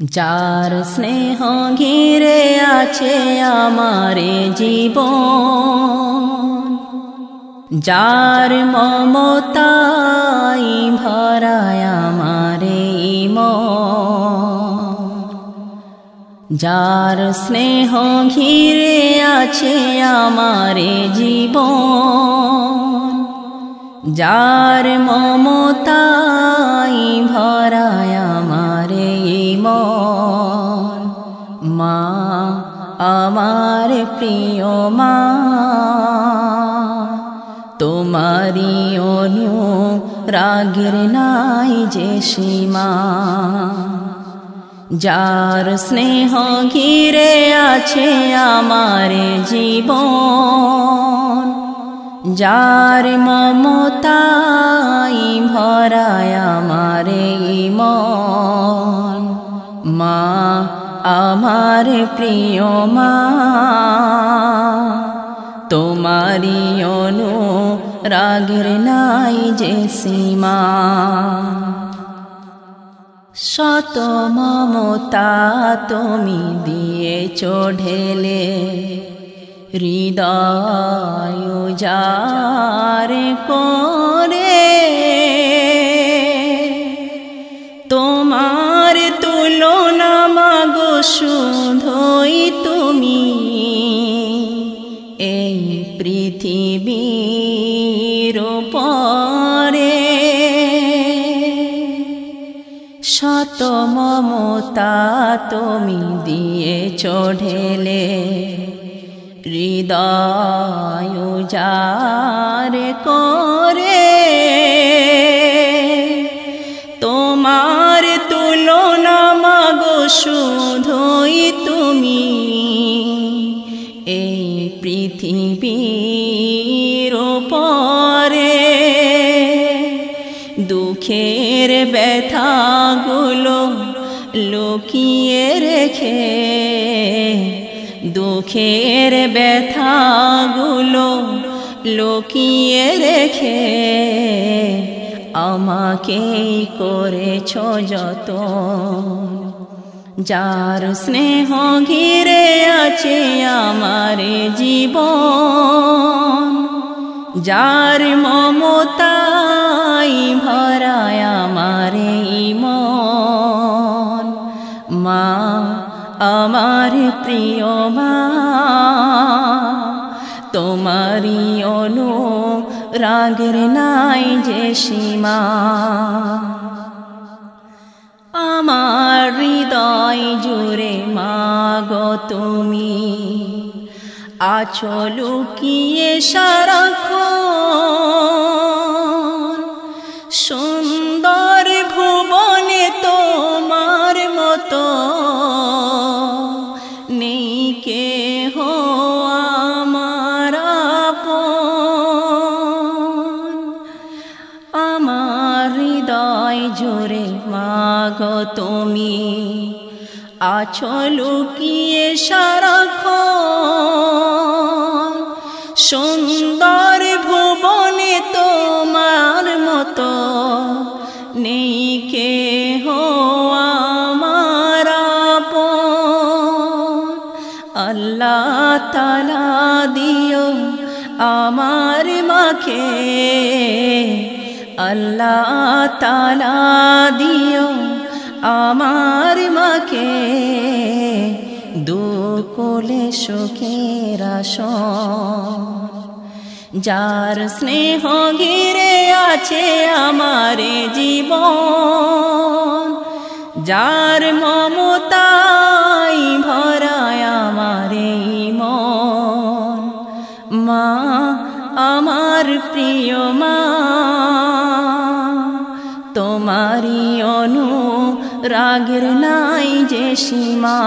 যার স্নেহ ঘিরে আছে আমারে জীবন, যার মমতাই ভরায় আমারে যার স্নেহ ঘিরে আছে আমারে জীবন, যার মমতাই প্রিয় মা তোমারি অনু রাগের নাই যে সীমা, যার স্নেহ ঘিরে আছে আমার জীবন, যার মমতাই ভরায় আমার মন। মা আমার প্রিয় মা তোমারি অনু রাগের নাই যে সীমা। শত মমতা তুমি দিয়ে চঢেলে হৃদয় যার করে। শুধই তুমি এই পৃথিবীর পরে শত মমতা তুমি দিয়ে চঢেলে হৃদয় যার করে। তোমার তুলনা মাগো শুধুই তুমি এই পৃথিবীর পরে দুঃখের ব্যথাগুলো লুকিয়ে রেখে, দুঃখের ব্যথাগুলো লুকিয়ে রেখে আমাকে করেছ যত যার স্নেহ ঘিরে আছে আমার জীবন, যার মমতাই ভরায় আমার মন মা, আমার প্রিয় মা তোমারি অনু রাগের নাই যে সীমা। তুমি। আছো লুকিয়ে সারাক্ষণ। সুন্দর ভুবনে তোমার মতো। নেই কে হো আমার আমার হৃদয় জোরে মাগ তুমি। আছো লুকিয়ে সারাক্ষণ। সুন্দর ভুবনে তোমার মতো নেই কে হো আমার আল্লাহ তালা দিও আমার মাকে। আল্লাহ তালা দিও আমার মাকে দুকোলে সুখের যার স্নেহ ঘিরে আছে আমার জীবন, যার মমতাই ভরায় আমার মন। মা, আমার প্রিয় মা তোমারি অনু রাগের নাই যে সীমা